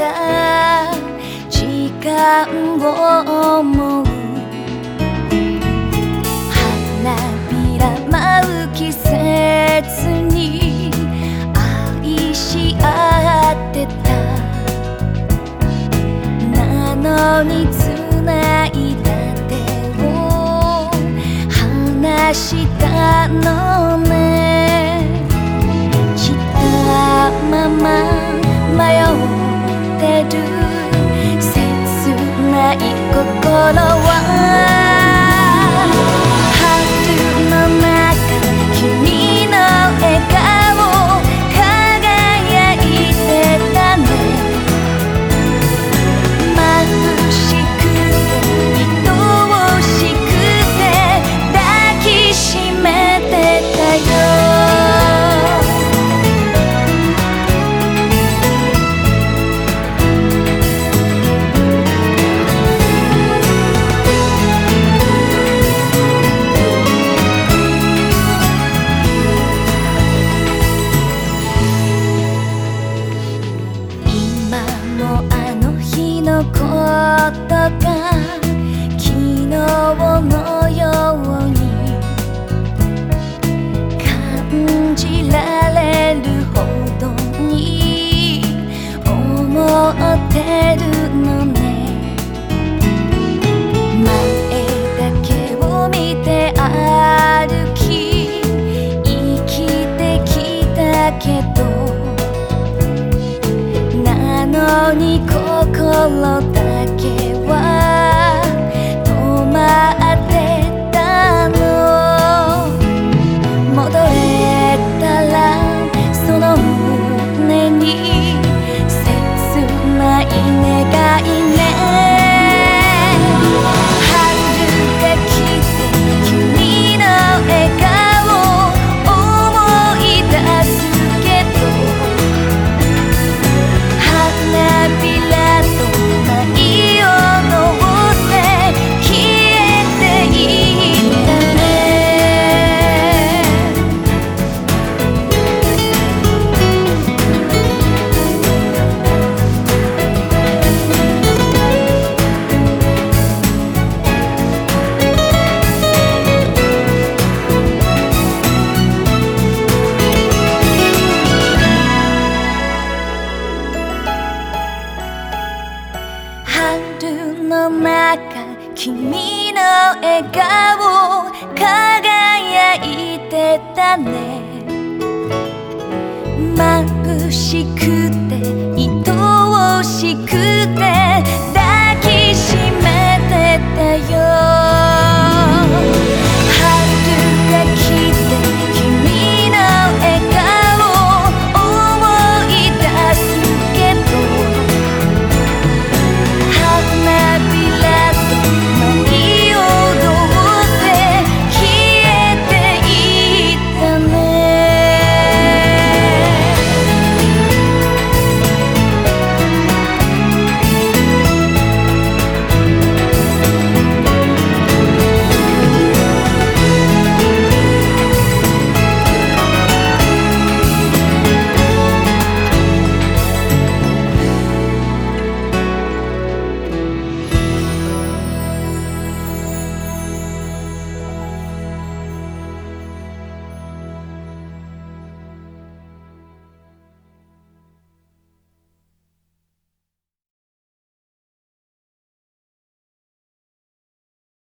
た時間を思う花びら舞う季節に愛し合ってた。なのに繋いだ手を離したのね。る切ない心はが昨日のように感じられるほどに思ってるのね。前だけを見て歩き生きてきたけどなのに心だけ君の笑顔輝いてたね。